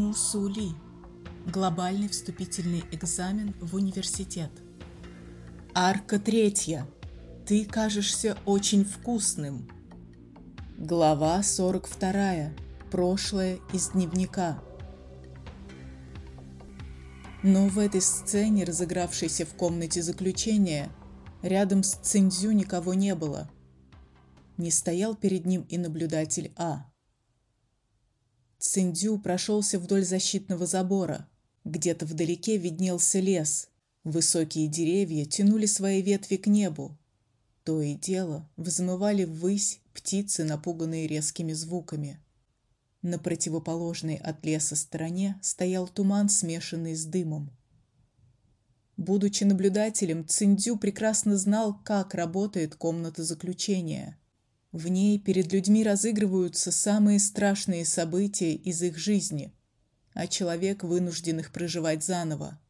Мусули. Глобальный вступительный экзамен в университет. Арка третья. Ты кажешься очень вкусным. Глава 42. Прошлое из дневника. Но в этой сцене, разыгравшейся в комнате заключения, рядом с Циндзю никого не было. Не стоял перед ним и наблюдатель А. Циндю прошелся вдоль защитного забора. Где-то вдалеке виднелся лес. Высокие деревья тянули свои ветви к небу. То и дело взмывали ввысь птицы, напуганные резкими звуками. На противоположной от леса стороне стоял туман, смешанный с дымом. Будучи наблюдателем, Циндю прекрасно знал, как работает комната заключения. В ней перед людьми разыгрываются самые страшные события из их жизни, а человек вынужден их проживать заново.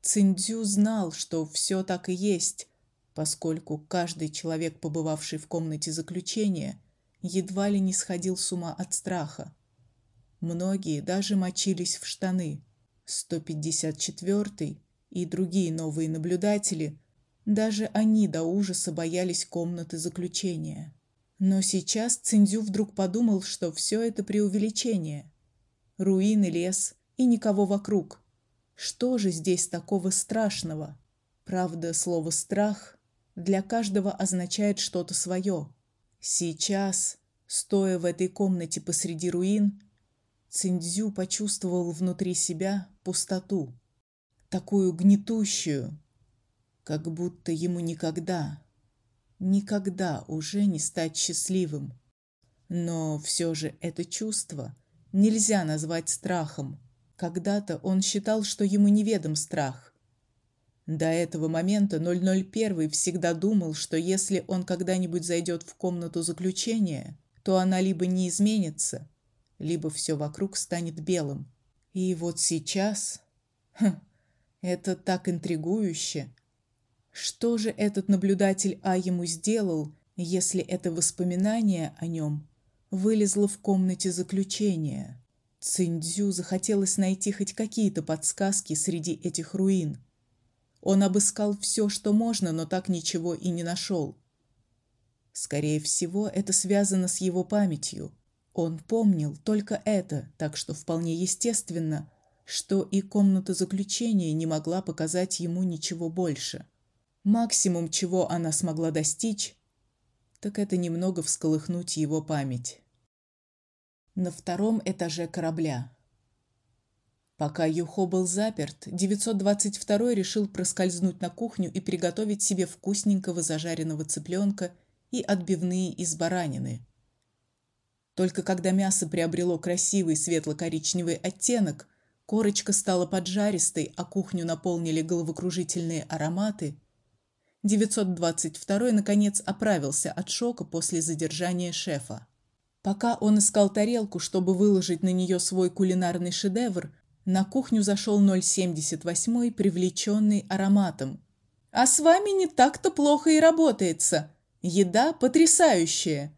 Циндзю знал, что все так и есть, поскольку каждый человек, побывавший в комнате заключения, едва ли не сходил с ума от страха. Многие даже мочились в штаны. 154 и другие новые наблюдатели, даже они до ужаса боялись комнаты заключения. Но сейчас Циндзю вдруг подумал, что все это преувеличение. Руины, лес и никого вокруг. Что же здесь такого страшного? Правда, слово страх для каждого означает что-то свое. Сейчас, стоя в этой комнате посреди руин, Циндзю почувствовал внутри себя пустоту, такую гнетущую, как будто ему никогда никогда уже не стать счастливым. Но все же это чувство нельзя назвать страхом. Когда-то он считал, что ему неведом страх. До этого момента 001 всегда думал, что если он когда-нибудь зайдет в комнату заключения, то она либо не изменится, либо все вокруг станет белым. И вот сейчас... Хм, это так интригующе. Что же этот наблюдатель А ему сделал, если это воспоминание о нем вылезло в комнате заключения? Циндзю захотелось найти хоть какие-то подсказки среди этих руин. Он обыскал все, что можно, но так ничего и не нашел. Скорее всего, это связано с его памятью. Он помнил только это, так что вполне естественно, что и комната заключения не могла показать ему ничего больше. Максимум, чего она смогла достичь, так это немного всколыхнуть его память. На втором этаже корабля. Пока Юхо был заперт, 922 решил проскользнуть на кухню и приготовить себе вкусненького зажаренного цыпленка и отбивные из баранины. Только когда мясо приобрело красивый светло-коричневый оттенок, корочка стала поджаристой, а кухню наполнили головокружительные ароматы – 922 наконец оправился от шока после задержания шефа. Пока он искал тарелку, чтобы выложить на нее свой кулинарный шедевр, на кухню зашел 078, привлеченный ароматом. А с вами не так-то плохо и работается. Еда потрясающая.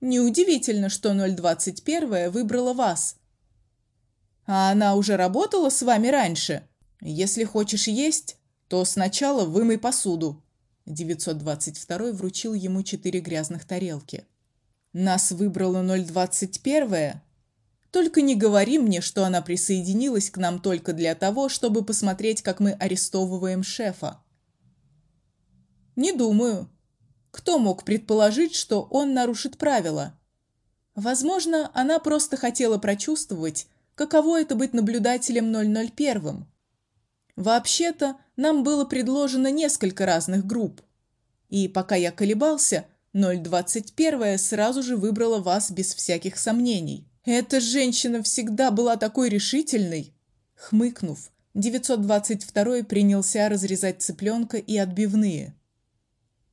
Неудивительно, что 021 выбрала вас. А она уже работала с вами раньше. Если хочешь есть, то сначала вымой посуду. 922 вручил ему четыре грязных тарелки. Нас выбрала 021. Только не говори мне, что она присоединилась к нам только для того, чтобы посмотреть, как мы арестовываем шефа. Не думаю. Кто мог предположить, что он нарушит правила? Возможно, она просто хотела прочувствовать, каково это быть наблюдателем 001. Вообще-то, нам было предложено несколько разных групп. И пока я колебался, 021 сразу же выбрала вас без всяких сомнений. Эта женщина всегда была такой решительной. Хмыкнув, 922 принялся разрезать цыпленка и отбивные.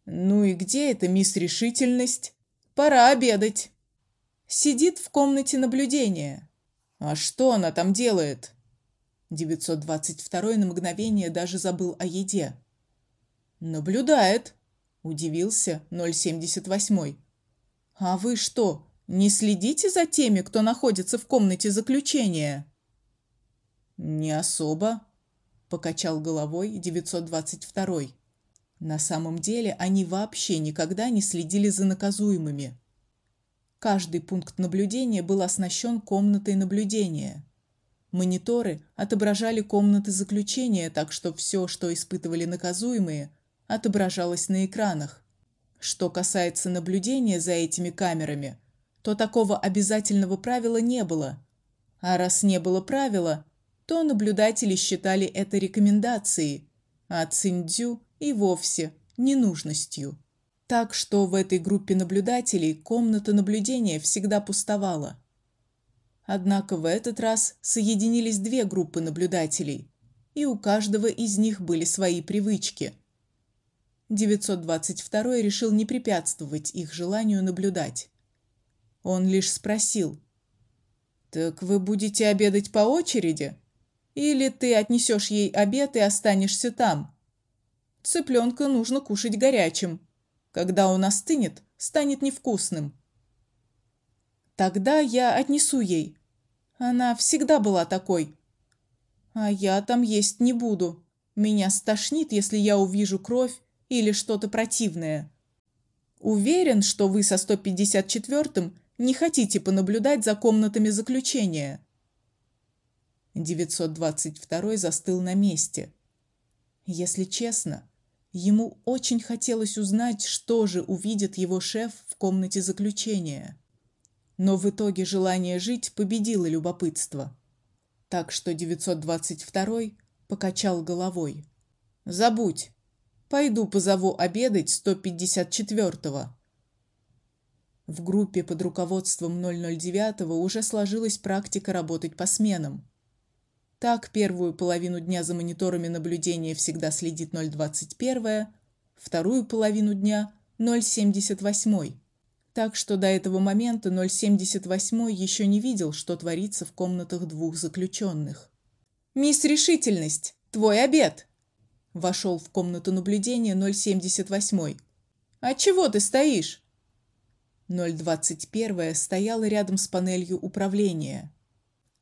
Ну и где эта мисс Решительность? Пора обедать. Сидит в комнате наблюдения. А что она там делает? 922 на мгновение даже забыл о еде. Наблюдает, удивился 078. А вы что, не следите за теми, кто находится в комнате заключения? Не особо, покачал головой 922. На самом деле, они вообще никогда не следили за наказуемыми. Каждый пункт наблюдения был оснащен комнатой наблюдения. Мониторы отображали комнаты заключения, так что все, что испытывали наказуемые, отображалось на экранах. Что касается наблюдения за этими камерами, то такого обязательного правила не было. А раз не было правила, то наблюдатели считали это рекомендацией, а Циндзю и вовсе ненужностью. Так что в этой группе наблюдателей комната наблюдения всегда пустовала. Однако в этот раз соединились две группы наблюдателей, и у каждого из них были свои привычки. 922 решил не препятствовать их желанию наблюдать. Он лишь спросил: "Так вы будете обедать по очереди или ты отнесешь ей обед и останешься там? Цыпленка нужно кушать горячим. Когда он остынет, станет невкусным". Тогда я отнесу ей, она всегда была такой. А я там есть не буду. Меня стошнит, если я увижу кровь или что-то противное. Уверен, что вы со 154-м не хотите понаблюдать за комнатами заключения. 922 застыл на месте. Если честно, ему очень хотелось узнать, что же увидит его шеф в комнате заключения. Но в итоге желание жить победило любопытство. Так что 922 покачал головой. Забудь. Пойду позову обедать 154-го. В группе под руководством 009-го уже сложилась практика работать по сменам. Так первую половину дня за мониторами наблюдения всегда следит 021, вторую половину дня 078 так что до этого момента 078 еще не видел, что творится в комнатах двух заключенных. Мисс Решительность, твой обед. Вошел в комнату наблюдения 078. А чего ты стоишь? 021 стояла рядом с панелью управления.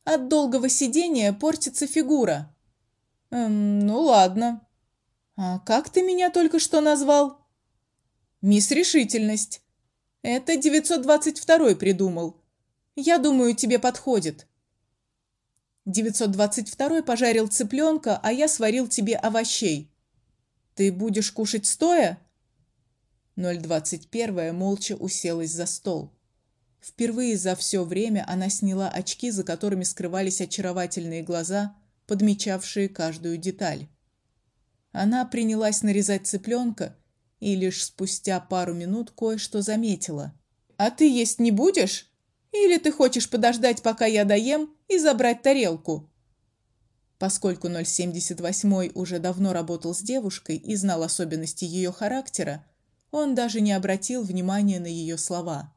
От долгого сидения портится фигура. Эм, ну ладно. А как ты меня только что назвал? Мисс Решительность. Это 922 придумал. Я думаю, тебе подходит. 922 пожарил цыпленка, а я сварил тебе овощей. Ты будешь кушать стоя? 021 молча уселась за стол. Впервые за все время она сняла очки, за которыми скрывались очаровательные глаза, подмечавшие каждую деталь. Она принялась нарезать цыпленка и лишь спустя пару минут кое-что заметила. А ты есть не будешь? Или ты хочешь подождать, пока я доем, и забрать тарелку? Поскольку 078 уже давно работал с девушкой и знал особенности ее характера, он даже не обратил внимания на ее слова.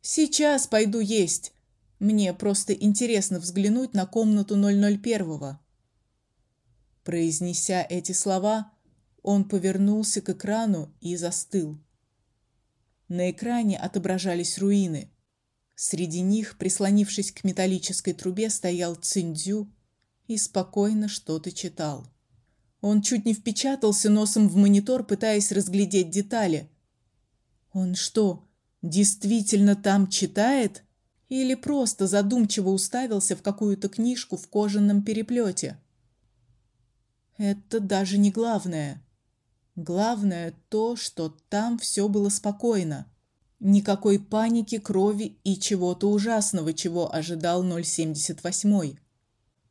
Сейчас пойду есть. Мне просто интересно взглянуть на комнату 001. Произнеся эти слова, он повернулся к экрану и застыл. На экране отображались руины. Среди них, прислонившись к металлической трубе, стоял Циндзю и спокойно что-то читал. Он чуть не впечатался носом в монитор, пытаясь разглядеть детали. Он что, действительно там читает или просто задумчиво уставился в какую-то книжку в кожаном переплете? Это даже не главное. Главное то, что там все было спокойно. Никакой паники, крови и чего-то ужасного, чего ожидал 078.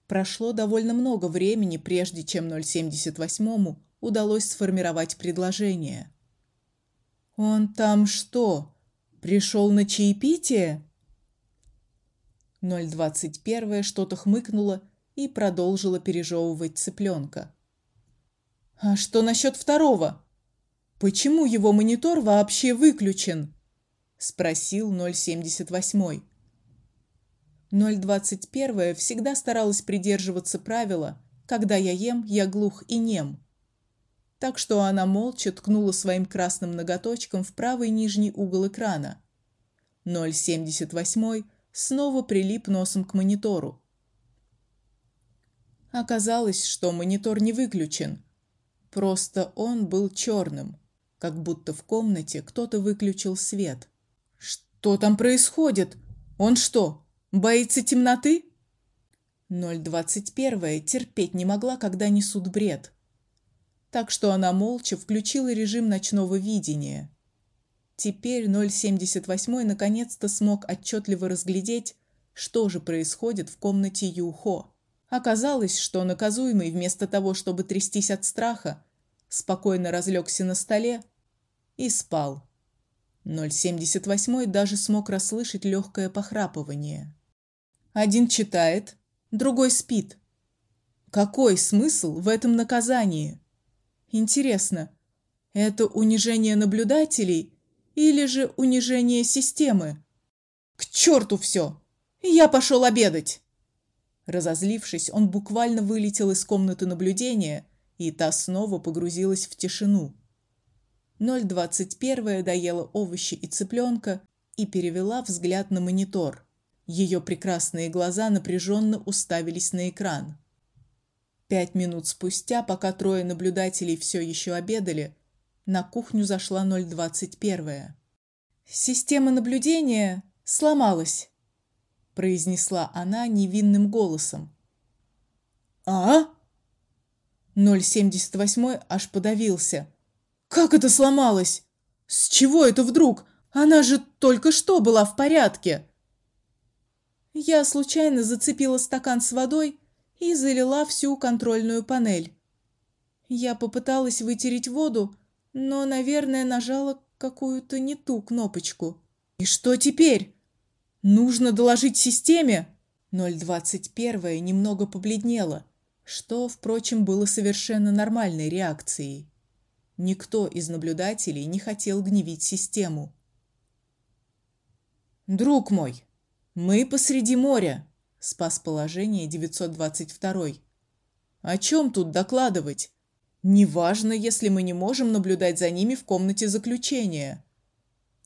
Прошло довольно много времени, прежде чем 078 удалось сформировать предложение. Он там что, пришел на чаепитие? 021 что-то хмыкнула и продолжила пережевывать цыпленка. А что насчет второго? Почему его монитор вообще выключен? спросил 078. 021 всегда старалась придерживаться правила: когда я ем, я глух и нем. Так что она молча ткнула своим красным ноготочком в правый нижний угол экрана. 078 снова прилип носом к монитору. Оказалось, что монитор не выключен. Просто он был черным, как будто в комнате кто-то выключил свет. Что там происходит? Он что, боится темноты? 021 терпеть не могла, когда несут бред. Так что она молча включила режим ночного видения. Теперь 078 наконец-то смог отчетливо разглядеть, что же происходит в комнате Юхо. Оказалось, что наказуемый вместо того, чтобы трястись от страха, спокойно разлегся на столе и спал. 078 даже смог расслышать легкое похрапывание. Один читает, другой спит. Какой смысл в этом наказании? Интересно, это унижение наблюдателей или же унижение системы? К черту все! Я пошел обедать. Разозлившись, он буквально вылетел из комнаты наблюдения, и та снова погрузилась в тишину. 021 доела овощи и цыпленка и перевела взгляд на монитор. Ее прекрасные глаза напряженно уставились на экран. Пять минут спустя, пока трое наблюдателей все еще обедали, на кухню зашла 021. Система наблюдения сломалась, произнесла она невинным голосом. А? 078 аж подавился. Как это сломалось? С чего это вдруг? Она же только что была в порядке. Я случайно зацепила стакан с водой и залила всю контрольную панель. Я попыталась вытереть воду, но, наверное, нажала какую-то не ту кнопочку. И что теперь? Нужно доложить системе. 021 немного побледнела, что, впрочем, было совершенно нормальной реакцией. Никто из наблюдателей не хотел гневить систему. Друг мой, мы посреди моря, спас положение 922. О чем тут докладывать? Неважно, если мы не можем наблюдать за ними в комнате заключения.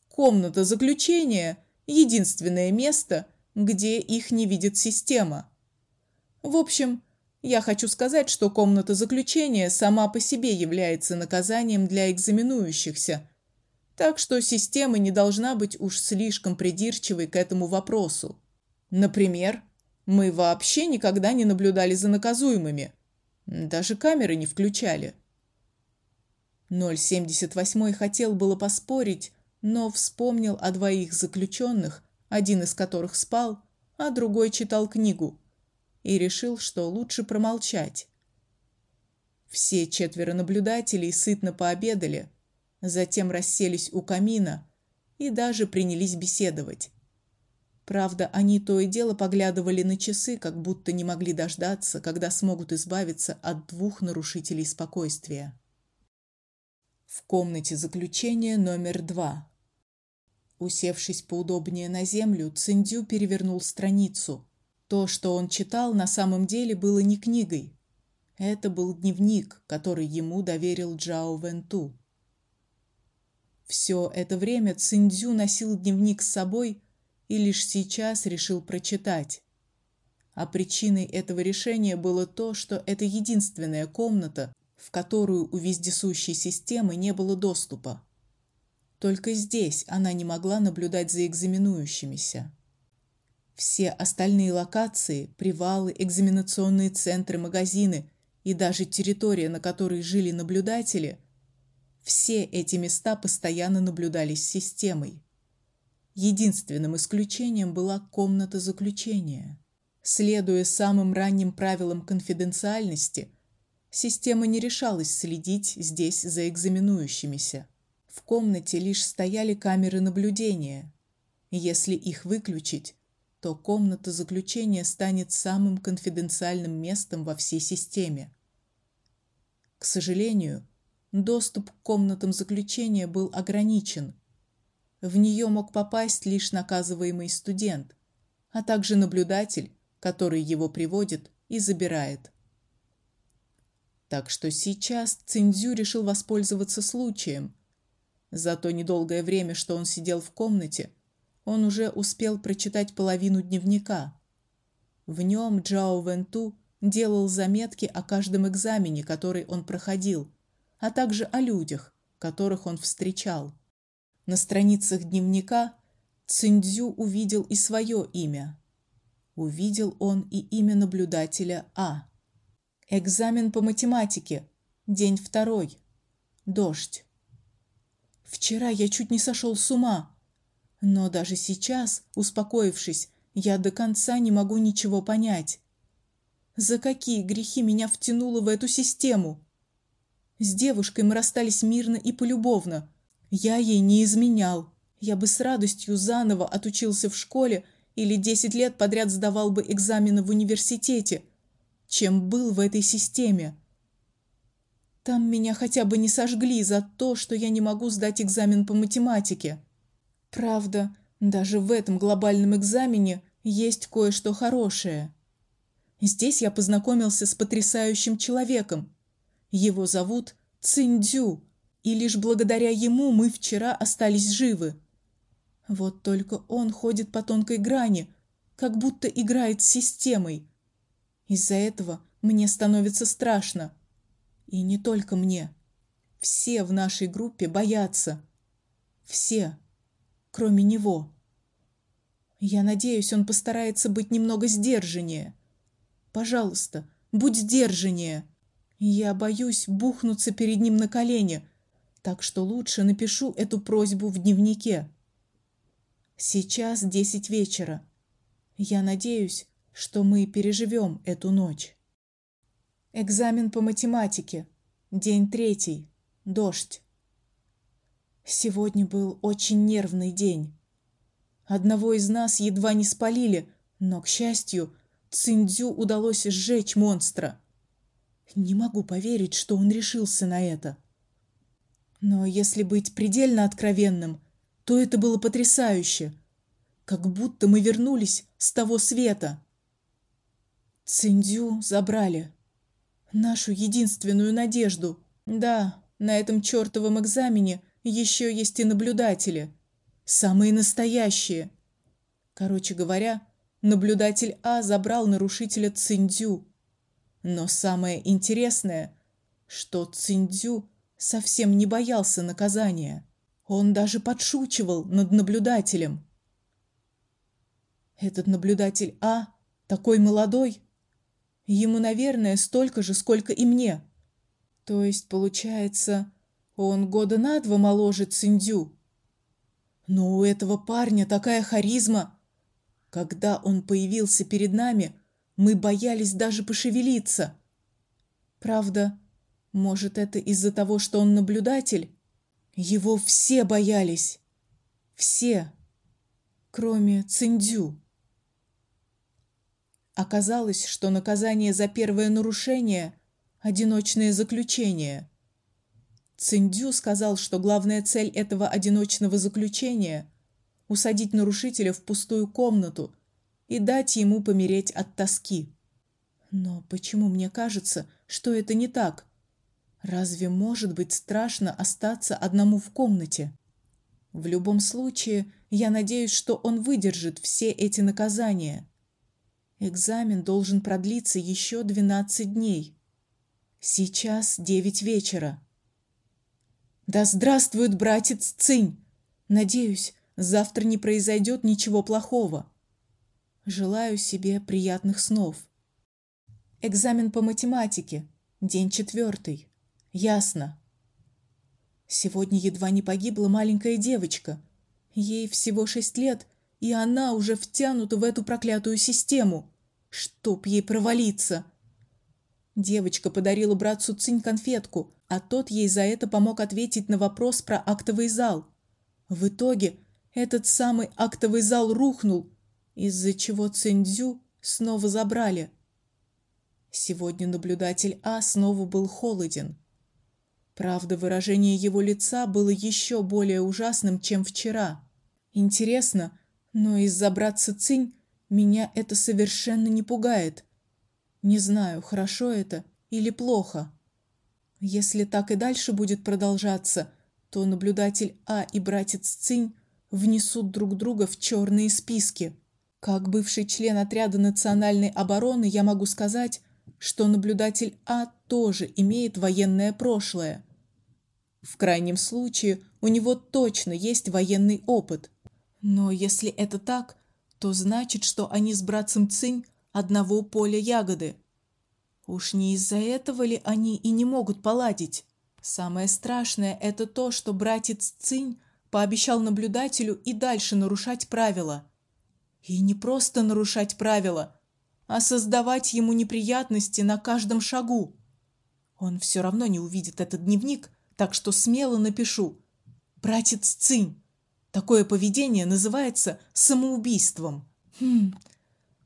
Комната заключения единственное место, где их не видит система. В общем, я хочу сказать, что комната заключения сама по себе является наказанием для экзаменующихся. Так что система не должна быть уж слишком придирчивой к этому вопросу. Например, мы вообще никогда не наблюдали за наказуемыми. Даже камеры не включали. 078 хотел было поспорить, но вспомнил о двоих заключенных, один из которых спал, а другой читал книгу и решил, что лучше промолчать. Все четверо наблюдателей сытно пообедали, затем расселись у камина и даже принялись беседовать. Правда, они то и дело поглядывали на часы, как будто не могли дождаться, когда смогут избавиться от двух нарушителей спокойствия. В комнате заключения номер два. Усевшись поудобнее на землю, Циндю перевернул страницу. То, что он читал, на самом деле было не книгой. Это был дневник, который ему доверил Джао Венту. Все это время Циндзю носил дневник с собой и лишь сейчас решил прочитать. А причиной этого решения было то, что это единственная комната, в которую у вездесущей системы не было доступа. Только здесь она не могла наблюдать за экзаменующимися. Все остальные локации, привалы, экзаменационные центры, магазины и даже территория, на которой жили наблюдатели, все эти места постоянно наблюдались системой. Единственным исключением была комната заключения. Следуя самым ранним правилам конфиденциальности, система не решалась следить здесь за экзаменующимися. В комнате лишь стояли камеры наблюдения. Если их выключить, то комната заключения станет самым конфиденциальным местом во всей системе. К сожалению, доступ к комнатам заключения был ограничен. В нее мог попасть лишь наказываемый студент, а также наблюдатель, который его приводит и забирает. Так что сейчас Циндзю решил воспользоваться случаем. За то недолгое время, что он сидел в комнате, он уже успел прочитать половину дневника. В нем Джао Венту делал заметки о каждом экзамене, который он проходил, а также о людях, которых он встречал. На страницах дневника Циндзю увидел и свое имя. Увидел он и имя наблюдателя А. Экзамен по математике. День второй. Дождь. Вчера я чуть не сошел с ума. Но даже сейчас, успокоившись, я до конца не могу ничего понять. За какие грехи меня втянуло в эту систему? С девушкой мы расстались мирно и полюбовно. Я ей не изменял. Я бы с радостью заново отучился в школе или десять лет подряд сдавал бы экзамены в университете, чем был в этой системе. Там меня хотя бы не сожгли за то, что я не могу сдать экзамен по математике. Правда, даже в этом глобальном экзамене есть кое-что хорошее. Здесь я познакомился с потрясающим человеком. Его зовут Циндзю, и лишь благодаря ему мы вчера остались живы. Вот только он ходит по тонкой грани, как будто играет с системой. Из-за этого мне становится страшно. И не только мне. Все в нашей группе боятся. Все, кроме него. Я надеюсь, он постарается быть немного сдержаннее. Пожалуйста, будь сдержаннее. Я боюсь бухнуться перед ним на колени, так что лучше напишу эту просьбу в дневнике. Сейчас десять вечера. Я надеюсь, что мы переживем эту ночь. Экзамен по математике. День третий. Дождь. Сегодня был очень нервный день. Одного из нас едва не спалили, но, к счастью, Циндзю удалось сжечь монстра. Не могу поверить, что он решился на это. Но если быть предельно откровенным, то это было потрясающе. Как будто мы вернулись с того света. Циндзю забрали нашу единственную надежду. Да, на этом чертовом экзамене еще есть и наблюдатели, самые настоящие. Короче говоря, наблюдатель А забрал нарушителя Циндзю. Но самое интересное, что Циндзю совсем не боялся наказания. Он даже подшучивал над наблюдателем. Этот наблюдатель А такой молодой, Ему, наверное, столько же, сколько и мне. То есть, получается, он года на два моложе Циндю. Но у этого парня такая харизма. Когда он появился перед нами, мы боялись даже пошевелиться. Правда, может, это из-за того, что он наблюдатель? Его все боялись. Все, кроме Циндю. Оказалось, что наказание за первое нарушение одиночное заключение. Циндю сказал, что главная цель этого одиночного заключения усадить нарушителя в пустую комнату и дать ему помереть от тоски. Но почему мне кажется, что это не так? Разве может быть страшно остаться одному в комнате? В любом случае, я надеюсь, что он выдержит все эти наказания. Экзамен должен продлиться еще двенадцать дней. Сейчас девять вечера. Да здравствует братец Цинь. Надеюсь, завтра не произойдет ничего плохого. Желаю себе приятных снов. Экзамен по математике. День четвертый. Ясно. Сегодня едва не погибла маленькая девочка. Ей всего шесть лет, и она уже втянута в эту проклятую систему. Чтоб ей провалиться. Девочка подарила братцу Цинь конфетку, а тот ей за это помог ответить на вопрос про актовый зал. В итоге этот самый актовый зал рухнул, из-за чего Циндзю снова забрали. Сегодня наблюдатель А снова был холоден. Правда, выражение его лица было еще более ужасным, чем вчера. Интересно, но из-за братца Цинь меня это совершенно не пугает. Не знаю, хорошо это или плохо. Если так и дальше будет продолжаться, то наблюдатель А и братец Цинь внесут друг друга в черные списки. Как бывший член отряда национальной обороны я могу сказать, что наблюдатель А тоже имеет военное прошлое. В крайнем случае, у него точно есть военный опыт. Но если это так, то значит, что они с братцем Цинь одного поля ягоды. Уж не из-за этого ли они и не могут поладить? Самое страшное это то, что братец Цинь пообещал наблюдателю и дальше нарушать правила. И не просто нарушать правила, а создавать ему неприятности на каждом шагу. Он все равно не увидит этот дневник, так что смело напишу: "Братец Цинь, такое поведение называется самоубийством". Хм.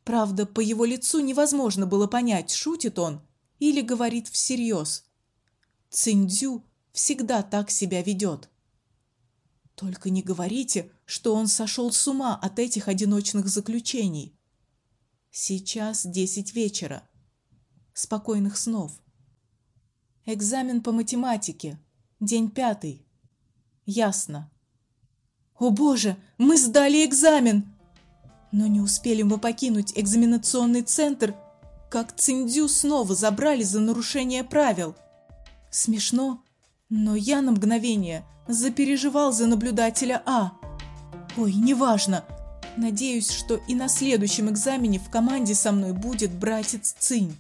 Правда, по его лицу невозможно было понять, шутит он или говорит всерьез. Циндзю всегда так себя ведет. Только не говорите, что он сошел с ума от этих одиночных заключений. Сейчас десять вечера. Спокойных снов. Экзамен по математике. День пятый. Ясно. О, боже, мы сдали экзамен. Но не успели мы покинуть экзаменационный центр, как Циндзю снова забрали за нарушение правил. Смешно, но я на мгновение запереживал за наблюдателя А. Ой, неважно. Надеюсь, что и на следующем экзамене в команде со мной будет братец Цинь.